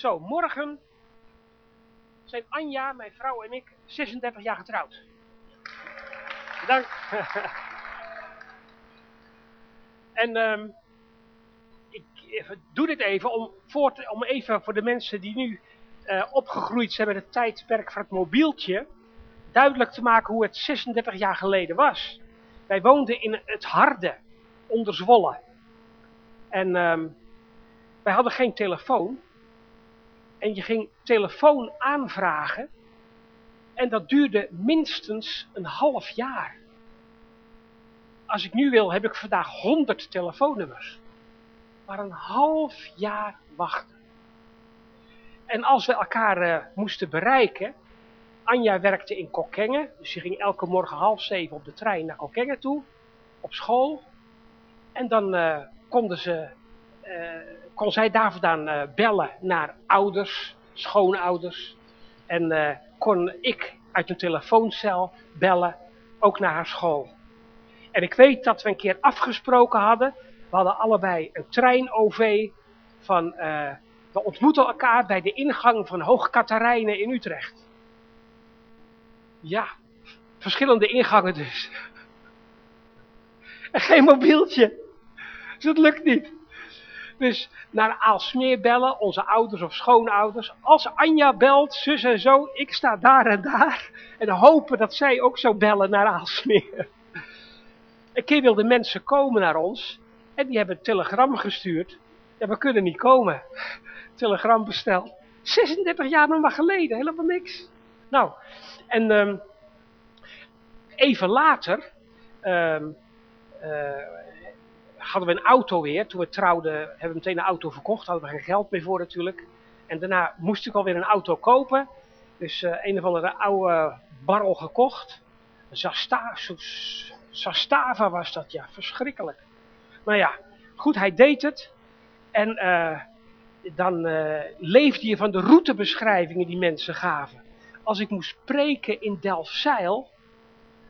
Zo, morgen zijn Anja, mijn vrouw en ik 36 jaar getrouwd. Dank. en ehm, ik doe dit even om, voor om even voor de mensen die nu eh, opgegroeid zijn met het tijdperk van het mobieltje, duidelijk te maken hoe het 36 jaar geleden was. Wij woonden in het Harde, onder Zwolle. En ehm, wij hadden geen telefoon. En je ging telefoon aanvragen. En dat duurde minstens een half jaar. Als ik nu wil, heb ik vandaag 100 telefoonnummers. Maar een half jaar wachten. En als we elkaar eh, moesten bereiken. Anja werkte in Kokkengen. Dus die ging elke morgen half zeven op de trein naar Kokkengen toe. Op school. En dan eh, konden ze, kon zij daar vandaan eh, bellen naar ouders, schoonouders. En eh, kon ik uit een telefooncel bellen, ook naar haar school. En ik weet dat we een keer afgesproken hadden. We hadden allebei een trein-OV van... eh, we ontmoeten elkaar bij de ingang van Hoog Katarijnen in Utrecht. Ja, verschillende ingangen dus. En geen mobieltje. Dus dat lukt niet. Dus naar Aalsmeer bellen, onze ouders of schoonouders. Als Anja belt, zus en zo, ik sta daar en daar. En hopen dat zij ook zou bellen naar Aalsmeer. Een keer wilden mensen komen naar ons. En die hebben een telegram gestuurd. Ja, we kunnen niet komen. Telegram besteld. 36 jaar nog maar geleden, helemaal niks. Nou, en ehm, even later eh, hadden we een auto weer. Toen we trouwden hebben we meteen een auto verkocht. Hadden we geen geld meer voor natuurlijk. En daarna moest ik alweer een auto kopen. Dus eh, een of andere oude barrel gekocht. Zastava was dat, ja. Verschrikkelijk. Maar ja, goed, hij deed het. En eh, dan eh, leefde je van de routebeschrijvingen die mensen gaven. Als ik moest spreken in Delfzijl,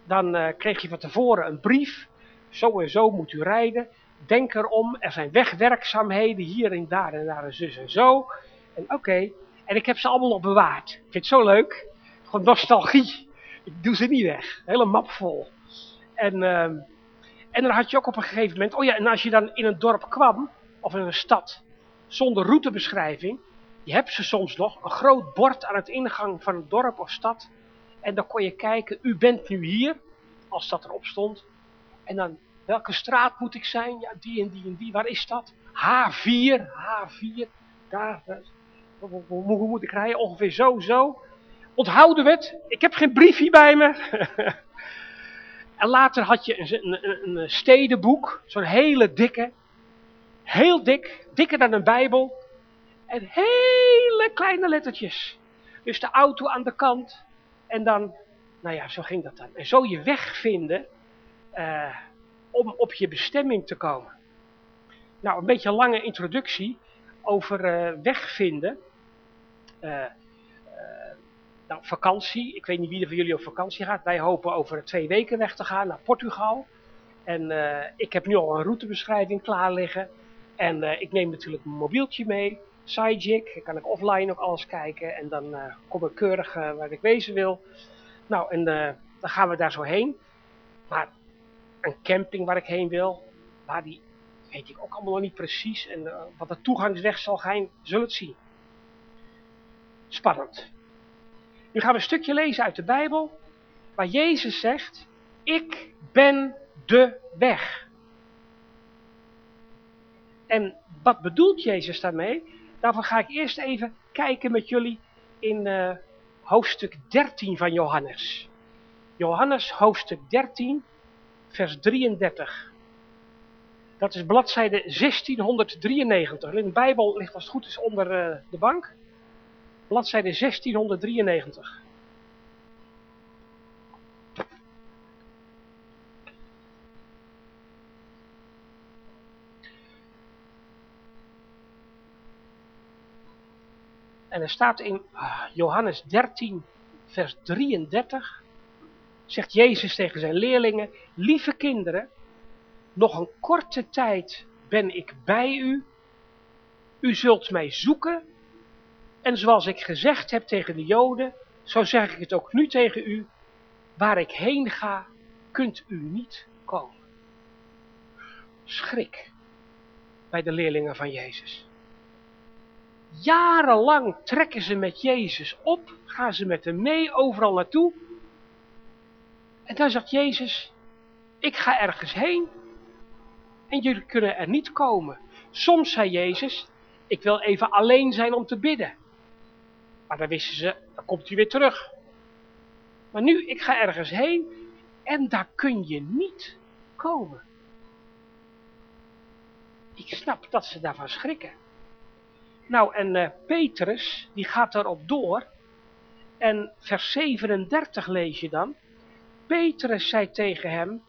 dan kreeg je van tevoren een brief. Zo en zo moet u rijden. Denk erom, er zijn wegwerkzaamheden hier en daar en daar en zus en zo. En oké, en ik heb ze allemaal nog bewaard. Ik vind het zo leuk. Gewoon nostalgie. Ik doe ze niet weg. Hele map vol. En, ehm, en dan had je ook op een gegeven moment... Oh ja, en als je dan in een dorp kwam, of in een stad, zonder routebeschrijving... Je hebt ze soms nog, een groot bord aan het ingang van een dorp of stad. En dan kon je kijken, u bent nu hier, als dat erop stond. En dan, welke straat moet ik zijn? Ja, die en die en die. Waar is dat? H4, H4. Daar, hoe moet ik rijden? Ongeveer zo, zo. Onthouden we het? Ik heb geen briefje bij me. en later had je een, een, een stedenboek. Zo'n hele dikke. Heel dik. Dikker dan een bijbel. En hele kleine lettertjes. Dus de auto aan de kant. En dan, nou ja, zo ging dat dan. En zo je weg vinden eh, om op je bestemming te komen. Nou, een beetje een lange introductie over eh wegvinden. Eh, eh, nou, vakantie. Ik weet niet wie er van jullie op vakantie gaat. Wij hopen over twee weken weg te gaan naar Portugal. En ik heb nu al een routebeschrijving klaar liggen. En ik neem natuurlijk mijn mobieltje mee. Sidekick, dan kan ik offline ook alles kijken. En dan kom ik keurig waar ik wezen wil. Nou, en dan gaan we daar zo heen. Maar een camping waar ik heen wil, waar die weet ik ook allemaal nog niet precies. En eh, wat de toegangsweg zal zijn, zullen het zien. Spannend. Nu gaan we een stukje lezen uit de Bijbel, waar Jezus zegt, ik ben de weg. En wat bedoelt Jezus daarmee? Daarvoor ga ik eerst even kijken met jullie in eh, hoofdstuk 13 van Johannes. Johannes hoofdstuk 13, vers 33. Dat is bladzijde 1693. In de Bijbel ligt als het goed is onder eh, de bank. Bladzijde 1693. En er staat in ah, Johannes 13, vers 33, zegt Jezus tegen zijn leerlingen, lieve kinderen, nog een korte tijd ben ik bij u. U zult mij zoeken, En zoals ik gezegd heb tegen de Joden, zo zeg ik het ook nu tegen u. Waar ik heen ga, kunt u niet komen. Schrik bij de leerlingen van Jezus. Jarenlang trekken ze met Jezus op, gaan ze met hem mee overal naartoe. En dan zegt Jezus, ik ga ergens heen en jullie kunnen er niet komen. Soms zei Jezus, ik wil even alleen zijn om te bidden. Maar dan wisten ze, dan komt hij weer terug. Maar nu, ik ga ergens heen en daar kun je niet komen. Ik snap dat ze daarvan schrikken. Nou, en uh, Petrus, die gaat erop door. En vers 37 lees je dan. Petrus zei tegen hem,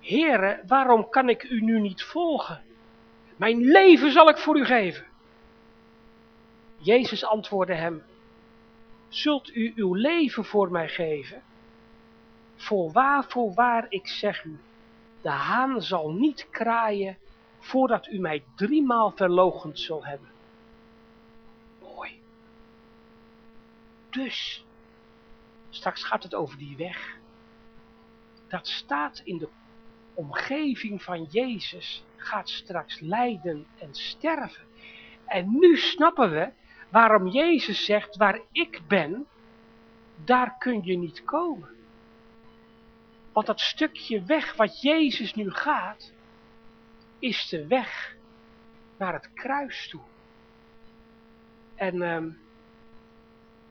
Heere, waarom kan ik u nu niet volgen? Mijn leven zal ik voor u geven. Jezus antwoordde hem, Zult u uw leven voor mij geven? Voorwaar, voorwaar, ik zeg u, de haan zal niet kraaien voordat u mij driemaal verlogend zult hebben. Mooi. Dus, straks gaat het over die weg. Dat staat in de omgeving van Jezus, gaat straks lijden en sterven. En nu snappen we waarom Jezus zegt, waar ik ben, daar kun je niet komen. Want dat stukje weg wat Jezus nu gaat, is de weg naar het kruis toe. En um,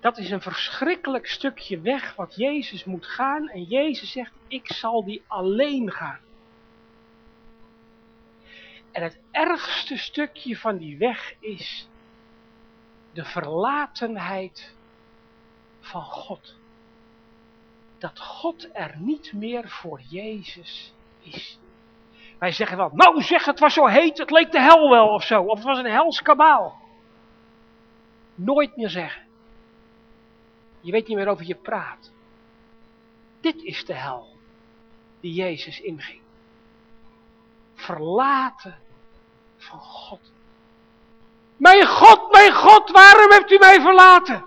dat is een verschrikkelijk stukje weg wat Jezus moet gaan. En Jezus zegt, ik zal die alleen gaan. En het ergste stukje van die weg is de verlatenheid van God. Dat God er niet meer voor Jezus is. Wij zeggen wel, nou zeg het was zo heet, het leek de hel wel of zo. Of het was een hels kabaal. Nooit meer zeggen. Je weet niet meer over je praat. Dit is de hel die Jezus inging. Verlaten van God. Mijn God, mijn God, waarom hebt u mij verlaten?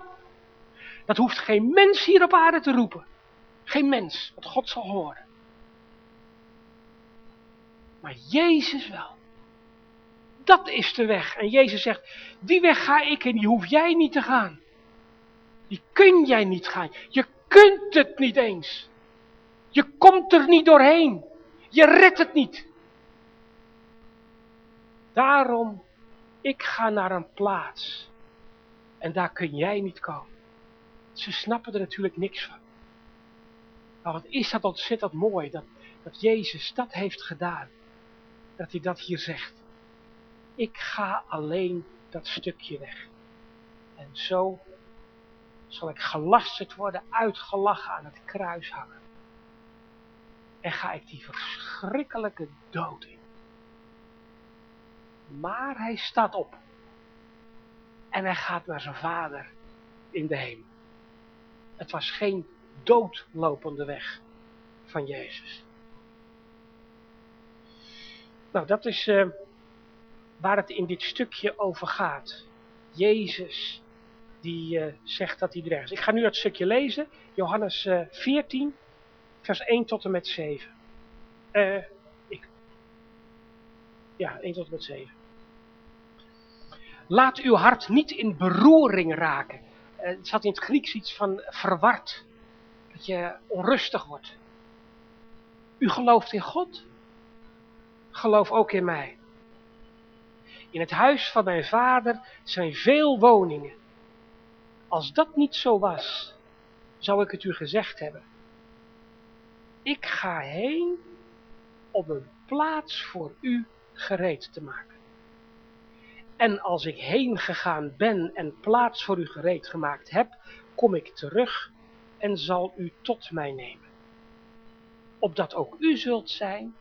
Dat hoeft geen mens hier op aarde te roepen. Geen mens, wat God zal horen. Maar Jezus wel. Dat is de weg. En Jezus zegt, die weg ga ik en die hoef jij niet te gaan. Die kun jij niet gaan. Je kunt het niet eens. Je komt er niet doorheen. Je redt het niet. Daarom, ik ga naar een plaats. En daar kun jij niet komen. Ze snappen er natuurlijk niks van. Maar wat is dat ontzettend mooi, dat, dat Jezus dat heeft gedaan. Dat hij dat hier zegt. Ik ga alleen dat stukje weg. En zo zal ik gelasterd worden, uitgelachen aan het kruis hangen. En ga ik die verschrikkelijke dood in. Maar hij staat op. En hij gaat naar zijn vader in de hemel. Het was geen doodlopende weg van Jezus. Nou, dat is uh, waar het in dit stukje over gaat. Jezus, die uh, zegt dat hij er is. Ik ga nu dat stukje lezen. Johannes uh, 14, vers 1 tot en met 7. ik. Ja, 1 tot en met 7. Laat uw hart niet in beroering raken. Het zat in het Grieks iets van verward. Dat je onrustig wordt. U gelooft in God. Geloof ook in mij. In het huis van mijn vader zijn veel woningen. Als dat niet zo was, zou ik het u gezegd hebben. Ik ga heen om een plaats voor u gereed te maken. En als ik heen gegaan ben en plaats voor u gereed gemaakt heb, kom ik terug en zal u tot mij nemen. Opdat ook u zult zijn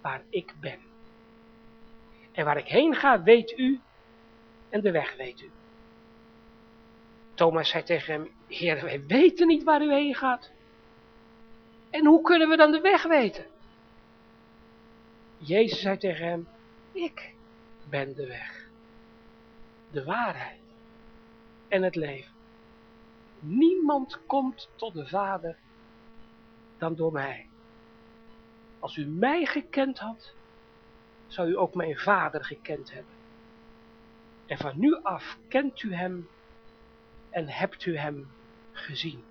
waar ik ben. En waar ik heen ga, weet u, en de weg weet u. Thomas zei tegen hem, Heer, wij weten niet waar u heen gaat. En hoe kunnen we dan de weg weten? Jezus zei tegen hem, ik ben de weg, de waarheid en het leven. Niemand komt tot de Vader dan door mij. Als u mij gekend had, zou u ook mijn Vader gekend hebben. En van nu af kent u hem en hebt u hem gezien.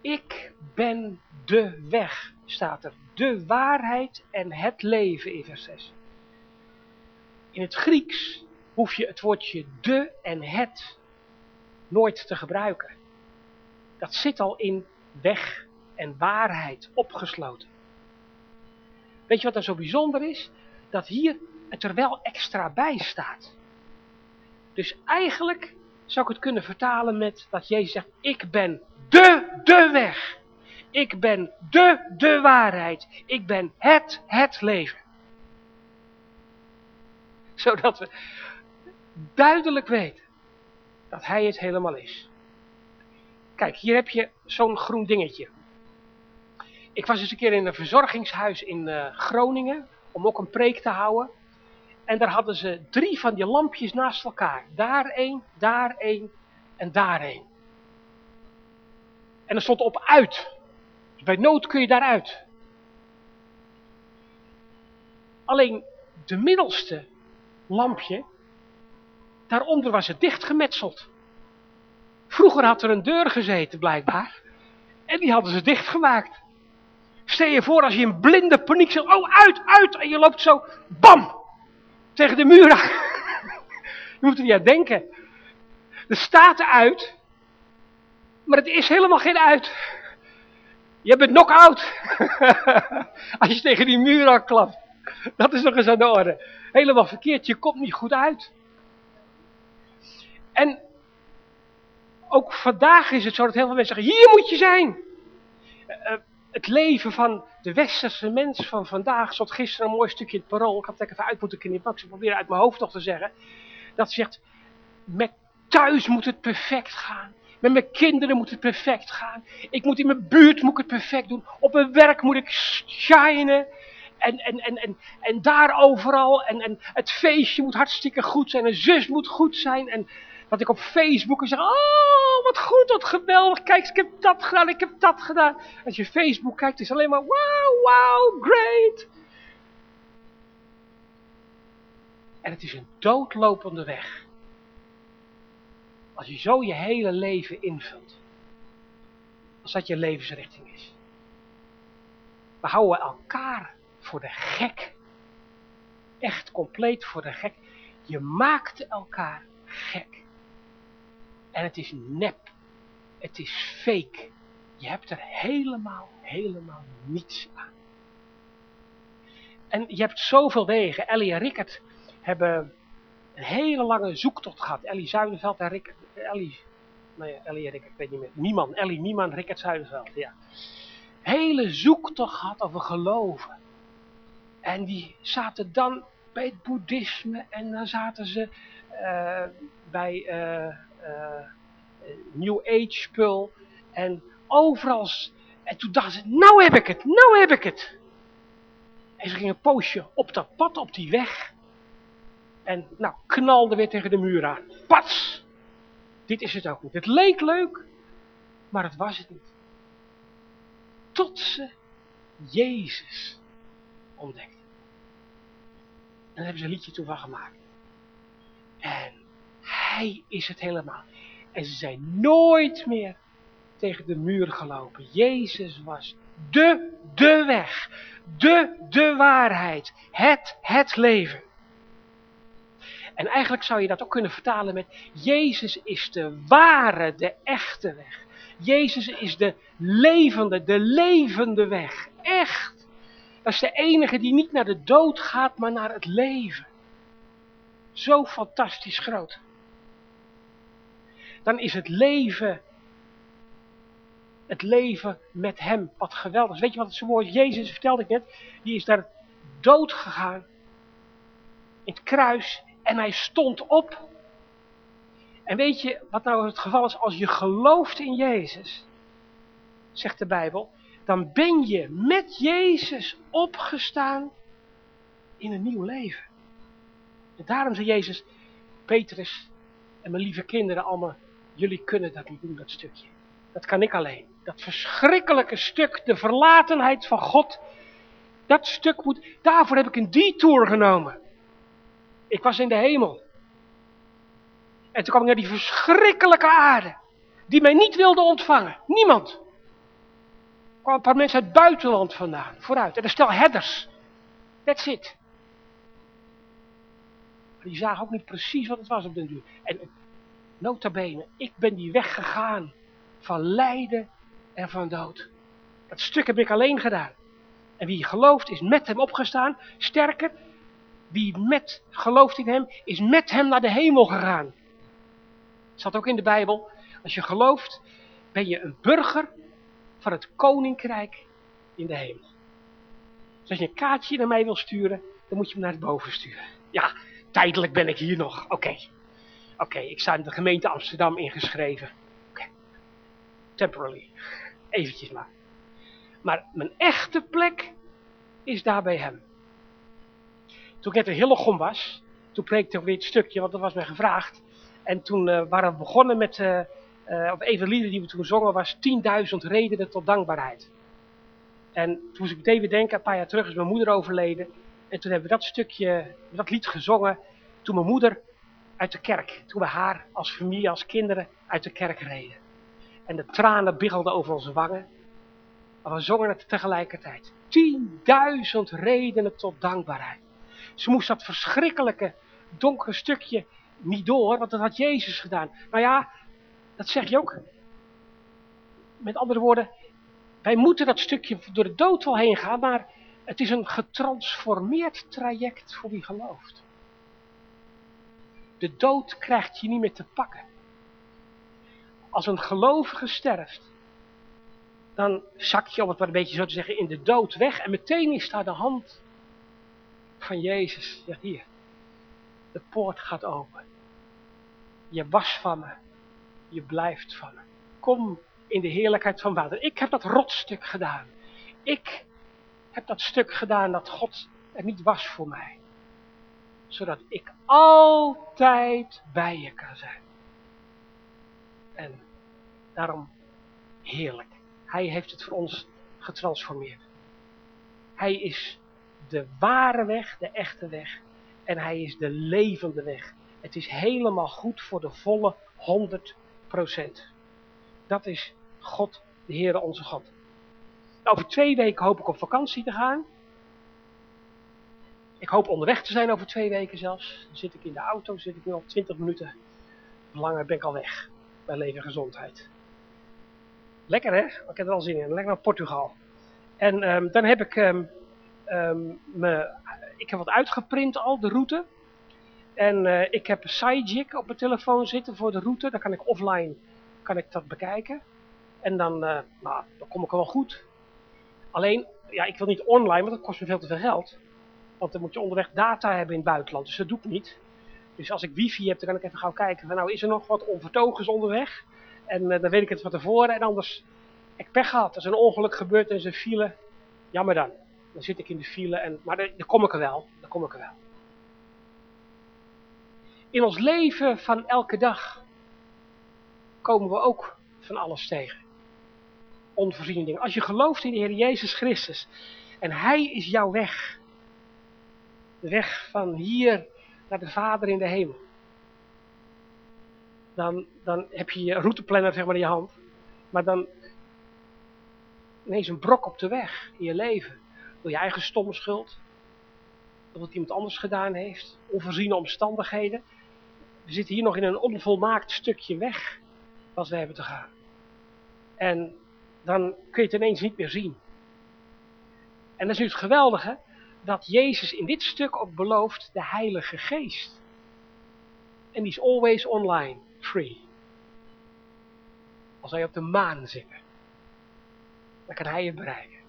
Ik ben de weg, staat er. De waarheid en het leven in vers 6. In het Grieks hoef je het woordje de en het nooit te gebruiken. Dat zit al in weg en waarheid opgesloten. Weet je wat er zo bijzonder is? Dat hier het er wel extra bij staat. Dus eigenlijk zou ik het kunnen vertalen met dat Jezus zegt, ik ben de, de weg. Ik ben de, de waarheid. Ik ben het, het leven. Zodat we duidelijk weten dat hij het helemaal is. Kijk, hier heb je zo'n groen dingetje. Ik was eens een keer in een verzorgingshuis in uh, Groningen, om ook een preek te houden. En daar hadden ze drie van die lampjes naast elkaar. Daar één, daar één en daar één. En er stond op uit. Dus bij nood kun je daaruit. Alleen de middelste lampje, daaronder was het dichtgemetseld. Vroeger had er een deur gezeten blijkbaar. En die hadden ze dichtgemaakt. Stel je voor als je in blinde paniek zegt, oh uit, uit. En je loopt zo, bam, tegen de muur aan. je moet er niet aan denken. Er staat uit, maar het is helemaal geen uit. Je bent knock-out. als je tegen die muur aan klapt. Dat is nog eens aan de orde. Helemaal verkeerd, je komt niet goed uit. En ook vandaag is het zo dat heel veel mensen zeggen, hier moet je zijn. Uh, het leven van de westerse mens van vandaag, zoals gisteren een mooi stukje in het parool, ik had het even uit moeten knippen, ik probeer uit mijn hoofd nog te zeggen, dat zegt, met thuis moet het perfect gaan. Met mijn kinderen moet het perfect gaan. Ik moet in mijn buurt moet ik het perfect doen. Op mijn werk moet ik shinen. En, en, en, en, en daar overal. En, en het feestje moet hartstikke goed zijn. En zus moet goed zijn. En dat ik op Facebook zeg, oh wat goed, wat geweldig, kijk ik heb dat gedaan, ik heb dat gedaan. Als je Facebook kijkt is alleen maar wow, wow, great. En het is een doodlopende weg. Als je zo je hele leven invult. Als dat je levensrichting is. We houden elkaar voor de gek. Echt compleet voor de gek. Je maakt elkaar gek. En het is nep. Het is fake. Je hebt er helemaal, helemaal niets aan. En je hebt zoveel wegen. Ellie en Rickert hebben een hele lange zoektocht gehad. Ellie Zuiderveld en Rickert. Ellie, nee, Ellie en Rickert, ik weet niet meer. Nieman, Ellie, Nieman, Rickert Zuiderveld, ja. Hele zoektocht gehad over geloven. En die zaten dan bij het boeddhisme en dan zaten ze uh, bij uh, New Age spul. En overal. En toen dachten ze, nou heb ik het, nou heb ik het. En ze gingen een poosje op dat pad, op die weg. En nou, knalde weer tegen de muur aan. Pats! Dit is het ook niet. Het leek leuk, maar het was het niet. Tot ze Jezus ontdekten. En daar hebben ze een liedje toe van gemaakt. En hij is het helemaal. En ze zijn nooit meer tegen de muur gelopen. Jezus was de, de weg. De, de waarheid. Het, het leven. En eigenlijk zou je dat ook kunnen vertalen met Jezus is de ware, de echte weg. Jezus is de levende, de levende weg. Echt. Dat is de enige die niet naar de dood gaat, maar naar het leven. Zo fantastisch groot dan is het leven, het leven met hem wat geweldig Weet je wat het zo? Jezus, vertelde ik net, die is daar dood gegaan in het kruis en hij stond op. En weet je wat nou het geval is? Als je gelooft in Jezus, zegt de Bijbel, dan ben je met Jezus opgestaan in een nieuw leven. En daarom zei Jezus, Petrus en mijn lieve kinderen allemaal, jullie kunnen dat niet doen, dat stukje. Dat kan ik alleen. Dat verschrikkelijke stuk, de verlatenheid van God, dat stuk moet, daarvoor heb ik een detour genomen. Ik was in de hemel. En toen kwam ik naar die verschrikkelijke aarde, die mij niet wilde ontvangen. Niemand. Er kwamen een paar mensen uit het buitenland vandaan, vooruit. En een stel headers. That's it. Maar die zagen ook niet precies wat het was op den duur. En nota bene, ik ben die weg gegaan van lijden en van dood. Dat stuk heb ik alleen gedaan. En wie gelooft is met hem opgestaan. Sterker, wie met gelooft in hem is met hem naar de hemel gegaan. Staat ook in de Bijbel. Als je gelooft ben je een burger van het koninkrijk in de hemel. Dus als je een kaartje naar mij wil sturen, dan moet je hem naar het boven sturen. Ja, tijdelijk ben ik hier nog. Oké. Oké, ik sta in de gemeente Amsterdam ingeschreven. Oké. Temporarily. Eventjes maar. Maar mijn echte plek is daar bij hem. Toen ik net in Hillegom was, toen preekte ik weer het stukje, want dat was mij gevraagd. En toen uh, waren we begonnen met, uh, uh, of een van de lieden die we toen zongen was 10.000 redenen tot dankbaarheid. En toen moest ik meteen denken, een paar jaar terug is mijn moeder overleden. En toen hebben we dat stukje, dat lied gezongen, toen mijn moeder uit de kerk, toen we haar als familie, als kinderen uit de kerk reden. En de tranen biggelden over onze wangen. Maar we zongen het tegelijkertijd. 10.000 redenen tot dankbaarheid. Ze moest dat verschrikkelijke donkere stukje niet door, want dat had Jezus gedaan. Nou ja, dat zeg je ook. Met andere woorden, wij moeten dat stukje door de dood wel heen gaan, maar het is een getransformeerd traject voor wie gelooft. De dood krijgt je niet meer te pakken. Als een gelovige sterft, dan zak je, om het maar een beetje zo te zeggen, in de dood weg. En meteen is daar de hand van Jezus. Ja, hier. De poort gaat open. Je was van me. Je blijft van me. Kom in de heerlijkheid van water. Ik heb dat rotstuk gedaan. Ik heb dat stuk gedaan dat God er niet was voor mij. Zodat ik altijd bij je kan zijn. En daarom heerlijk. Hij heeft het voor ons getransformeerd. Hij is de ware weg, de echte weg. En hij is de levende weg. Het is helemaal goed voor de volle 100%. Dat is God, de Heere onze God. Over twee weken hoop ik op vakantie te gaan. Ik hoop onderweg te zijn over twee weken zelfs. Dan zit ik in de auto, zit ik nu al 20 minuten. Langer ben ik al weg. Bij leven en gezondheid. Lekker hè? Ik heb er al zin in. Lekker naar Portugal. En um, dan heb ik, um, um, me, ik heb wat uitgeprint al, de route. En uh, ik heb Sajik op mijn telefoon zitten voor de route. Dan kan ik offline kan ik dat bekijken. En dan, uh, nou, dan kom ik er wel goed. Alleen, ja, ik wil niet online, want dat kost me veel te veel geld. Want dan moet je onderweg data hebben in het buitenland. Dus dat doe ik niet. Dus als ik wifi heb, dan kan ik even gauw kijken. Van, nou, is er nog wat onvertogens onderweg? En uh, dan weet ik het van tevoren. En anders, ik pech gehad. Er is een ongeluk gebeurd en ze file. Jammer dan. Dan zit ik in de file. En, maar dan, dan kom ik er wel. Dan kom ik er wel. In ons leven van elke dag komen we ook van alles tegen. Onvoorziene dingen. Als je gelooft in de Heer Jezus Christus en Hij is jouw weg. De weg van hier naar de Vader in de hemel. Dan, dan heb je je routeplanner zeg maar in je hand. Maar dan ineens een brok op de weg in je leven. Door je eigen stomme schuld. Door wat iemand anders gedaan heeft. Onvoorziene omstandigheden. We zitten hier nog in een onvolmaakt stukje weg. Wat we hebben te gaan. En dan kun je het ineens niet meer zien. En dat is nu het geweldige. Dat Jezus in dit stuk ook belooft de Heilige Geest. En die is always online, free. Als wij op de maan zitten. Dan kan hij je bereiken.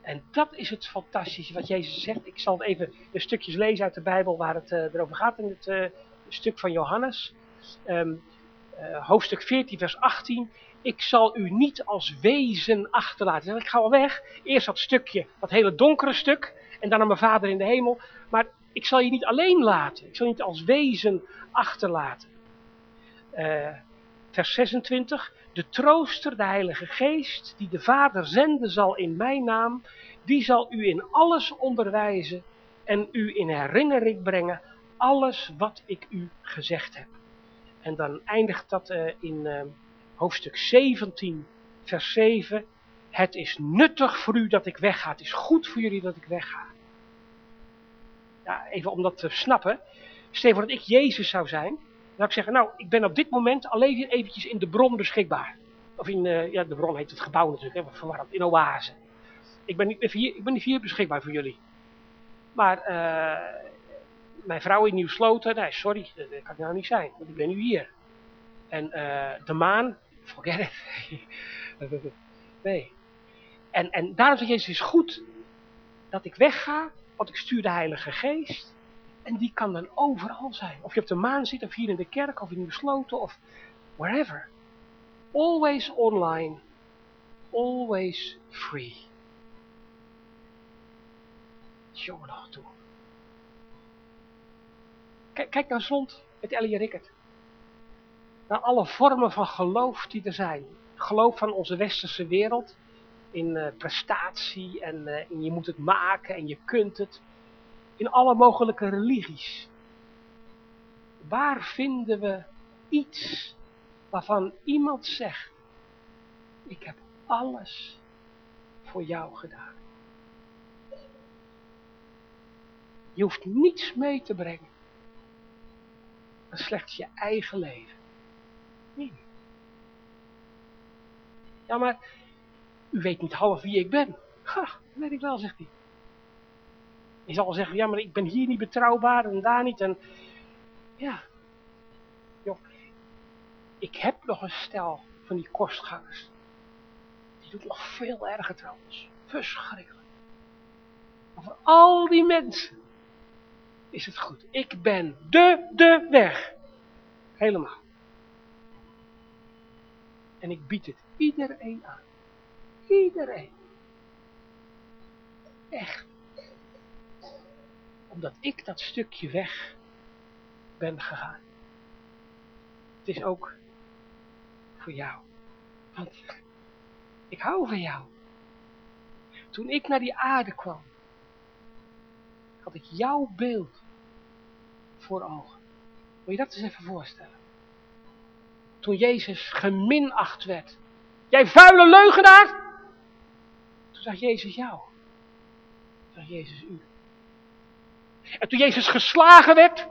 En dat is het fantastische wat Jezus zegt. Ik zal even de stukjes lezen uit de Bijbel waar het uh, erover gaat in het uh, stuk van Johannes. Um, uh, hoofdstuk 14 vers 18. Ik zal u niet als wezen achterlaten. Ik ga al weg. Eerst dat stukje, dat hele donkere stuk. En naar mijn vader in de hemel. Maar ik zal je niet alleen laten. Ik zal je niet als wezen achterlaten. Uh, vers 26. De trooster, de heilige geest, die de vader zenden zal in mijn naam, die zal u in alles onderwijzen en u in herinnering brengen alles wat ik u gezegd heb. En dan eindigt dat uh, in uh, hoofdstuk 17, vers 7. Het is nuttig voor u dat ik wegga. Het is goed voor jullie dat ik wegga. Ja, even om dat te snappen. Stel voor dat ik Jezus zou zijn. Dan zou ik zeggen, nou, ik ben op dit moment alleen eventjes in de bron beschikbaar. Of in, uh, ja, de bron heet het gebouw natuurlijk, hè, in Oase. Ik ben, niet, hier, ik ben niet hier beschikbaar voor jullie. Maar uh, mijn vrouw in Nieuw-Sloten, nee, sorry, dat kan ik nou niet zijn, want ik ben nu hier. En de maan, forget it. nee. En, en daarom zeg Jezus, is goed dat ik wegga, want ik stuur de Heilige Geest. En die kan dan overal zijn. Of je op de maan zit, of hier in de kerk, of in Nieuw-Sloten, of wherever. Always online, always free. Jongen nog toe. Kijk, kijk nou eens rond met Ellie Rickert. Naar alle vormen van geloof die er zijn. Geloof van onze westerse wereld. In uh, prestatie en uh, in je moet het maken en je kunt het. In alle mogelijke religies. Waar vinden we iets waarvan iemand zegt. Ik heb alles voor jou gedaan. Je hoeft niets mee te brengen. Dan slechts je eigen leven. Ja, maar u weet niet half wie ik ben. Ha, weet ik wel, zegt hij. Je zal zeggen, ja, maar ik ben hier niet betrouwbaar en daar niet. En ja, joh, ik heb nog een stel van die kostgangers. Die doet nog veel erger trouwens. Verschrikkelijk. Maar voor al die mensen is het goed. Ik ben de, de weg. Helemaal. En ik bied het iedereen aan. Iedereen. Echt. Omdat ik dat stukje weg ben gegaan. Het is ook voor jou. Want ik hou van jou. Toen ik naar die aarde kwam, had ik jouw beeld voor ogen. Wil je dat eens even voorstellen? Toen Jezus geminacht werd. Jij vuile leugenaar! Toen zag Jezus jou. Toen zag Jezus u. En toen Jezus geslagen werd,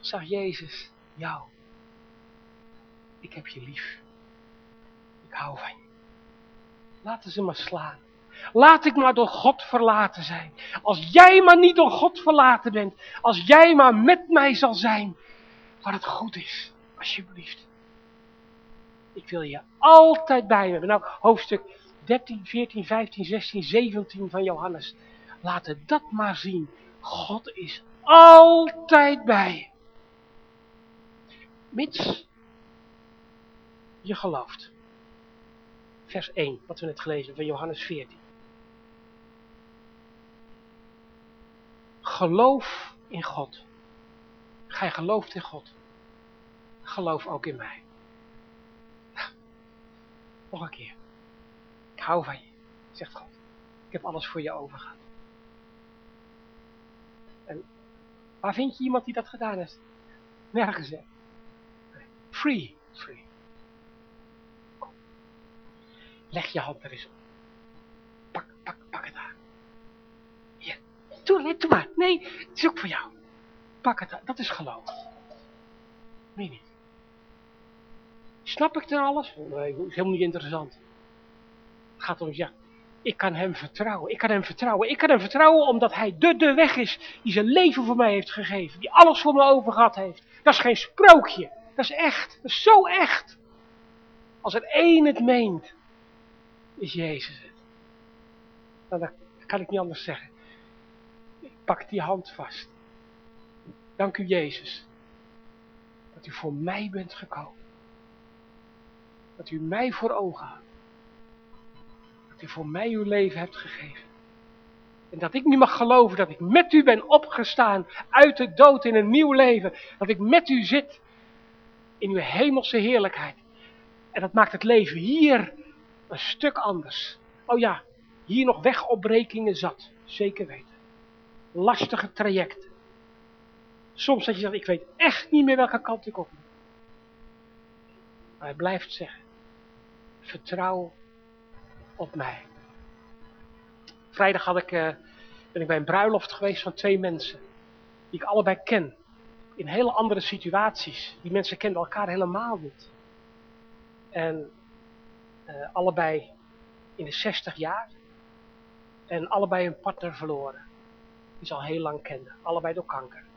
zag Jezus jou. Ik heb je lief. Ik hou van je. Laten ze maar slaan. Laat ik maar door God verlaten zijn. Als jij maar niet door God verlaten bent. Als jij maar met mij zal zijn. Waar het goed is. Alsjeblieft. Ik wil je altijd bij me hebben. Nou, hoofdstuk 13, 14, 15, 16, 17 van Johannes. Laten dat maar zien. God is altijd bij je. Mits je gelooft. Vers 1, wat we net gelezen van Johannes 14. Geloof in God. Gij gelooft in God. Geloof ook in mij. Nou, nog een keer. Ik hou van je, zegt God. Ik heb alles voor je overgehad. En waar vind je iemand die dat gedaan heeft? Nergens, hè? Free, free. Kom. Leg je hand er eens op. Pak, pak, pak het aan. Hier, doe, doe maar. Nee, het is ook voor jou. Pak het dat is geloof. Nee, niet. Snap ik dan alles? Nee, dat is helemaal niet interessant. Het gaat om, ja, ik kan hem vertrouwen. Ik kan hem vertrouwen. Ik kan hem vertrouwen omdat hij de, de weg is die zijn leven voor mij heeft gegeven. Die alles voor me over gehad heeft. Dat is geen sprookje. Dat is echt. Dat is zo echt. Als er één het meent, is Jezus het. Nou, dat kan ik niet anders zeggen. Ik pak die hand vast. Dank u Jezus. Dat u voor mij bent gekomen. Dat u mij voor ogen had. Dat u voor mij uw leven hebt gegeven. En dat ik nu mag geloven dat ik met u ben opgestaan uit de dood in een nieuw leven. Dat ik met u zit in uw hemelse heerlijkheid. En dat maakt het leven hier een stuk anders. Oh ja, hier nog wegopbrekingen zat. Zeker weten. Lastige trajecten. Soms dat je zegt, ik weet echt niet meer welke kant ik op moet. Maar hij blijft zeggen, vertrouw op mij. Vrijdag had ik, uh, ben ik bij een bruiloft geweest van twee mensen. Die ik allebei ken. In hele andere situaties. Die mensen kenden elkaar helemaal niet. En uh, allebei in de 60 jaar. En allebei een partner verloren. Die ze al heel lang kenden. Allebei door kanker.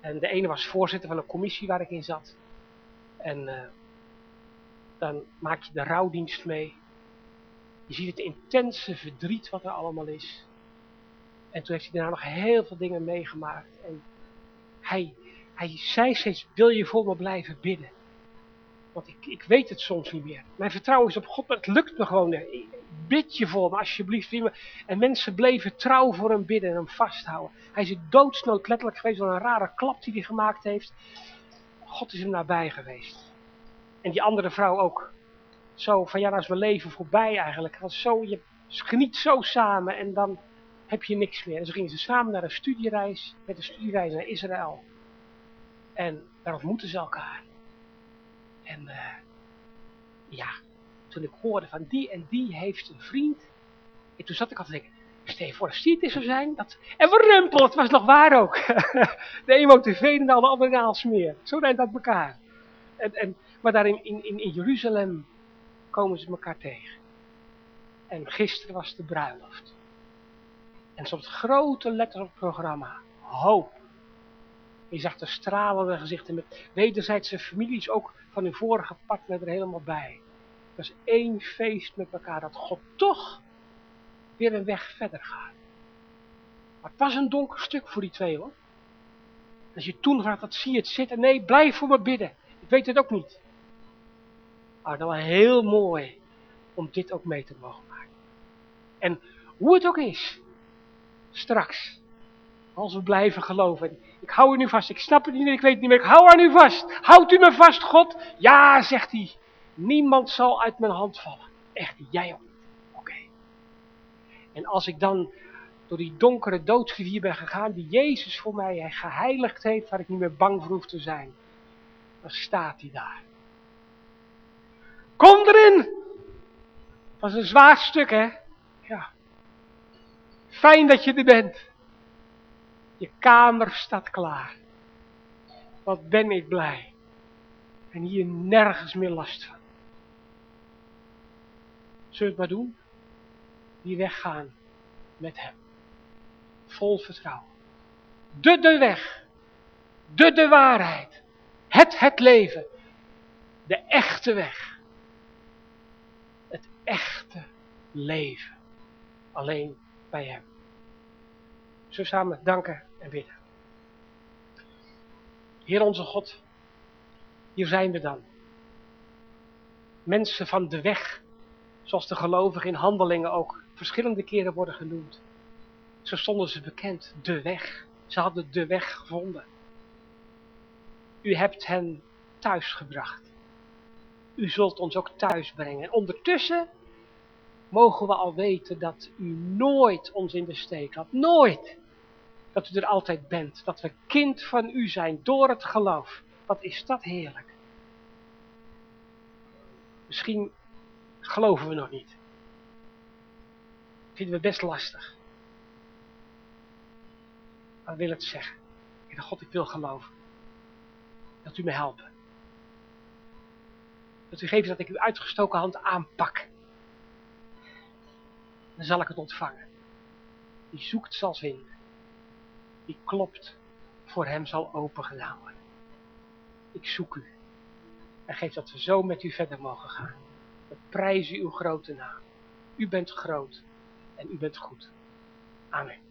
En de ene was voorzitter van een commissie waar ik in zat. En uh, dan maak je de rouwdienst mee. Je ziet het intense verdriet wat er allemaal is. En toen heeft hij daarna nog heel veel dingen meegemaakt. En hij, hij zei steeds, wil je voor me blijven bidden? Want ik, ik weet het soms niet meer. Mijn vertrouwen is op God, maar het lukt me gewoon. Bid je voor me, alsjeblieft. En mensen bleven trouw voor hem bidden en hem vasthouden. Hij is doodsnood letterlijk geweest door een rare klap die hij gemaakt heeft. God is hem nabij geweest. En die andere vrouw ook. Zo van ja, dan is mijn leven voorbij eigenlijk. Zo, je geniet zo samen en dan heb je niks meer. En zo gingen ze samen naar een studiereis, met een studiereis naar Israël. En daar ontmoeten ze elkaar. En uh, ja, toen ik hoorde van die en die heeft een vriend. En toen zat ik al te denken, stel je voor het zou zijn. Dat... En verrempel, het was nog waar ook. de een woont in en de andere Aalsmeer. Zo rijdt dat elkaar. En, en, maar daar in, in, in Jeruzalem komen ze elkaar tegen. En gisteren was de bruiloft. En stond grote letters op het programma. Hoop. Je zag de stralende gezichten met wederzijdse families, ook van hun vorige partner er helemaal bij. Het was één feest met elkaar, dat God toch weer een weg verder gaat. Maar het was een donker stuk voor die twee hoor. Als je toen vraagt, dat zie je het zitten. Nee, blijf voor me bidden. Ik weet het ook niet. Maar dat was heel mooi om dit ook mee te mogen maken. En hoe het ook is, straks, als we blijven geloven. Ik hou er nu vast, ik snap het niet ik weet het niet meer, ik hou er nu vast. Houdt u me vast, God? Ja, zegt hij. Niemand zal uit mijn hand vallen. Echt, jij ook niet. Oké. En als ik dan door die donkere doodsrivier ben gegaan, die Jezus voor mij geheiligd heeft, waar ik niet meer bang voor hoef te zijn, dan staat hij daar. Kom erin! Dat was een zwaar stuk, hè? Ja. Fijn dat je er bent. Je kamer staat klaar. Wat ben ik blij. En hier nergens meer last van. Zullen we het maar doen? Die weggaan met hem. Vol vertrouwen. De de weg. De de waarheid. Het het leven. De echte weg. Het echte leven. Alleen bij hem. Zo samen danken en. Heer onze God, hier zijn we dan. Mensen van de weg, zoals de gelovigen in handelingen ook verschillende keren worden genoemd. Zo stonden ze bekend, de weg. Ze hadden de weg gevonden. U hebt hen thuis gebracht. U zult ons ook thuis brengen. En ondertussen mogen we al weten dat u nooit ons in de steek had. Nooit dat u er altijd bent. Dat we kind van u zijn door het geloof. Wat is dat heerlijk. Misschien geloven we nog niet. Vinden we best lastig. Maar willen het zeggen. Heer God, ik wil geloven. Dat u me helpen. Dat u geeft dat ik uw uitgestoken hand aanpak. Dan zal ik het ontvangen. Die zoekt zal vinden die klopt, voor hem zal open gedaan worden. Ik zoek u. En geef dat we zo met u verder mogen gaan. We prijzen uw grote naam. U bent groot en u bent goed. Amen.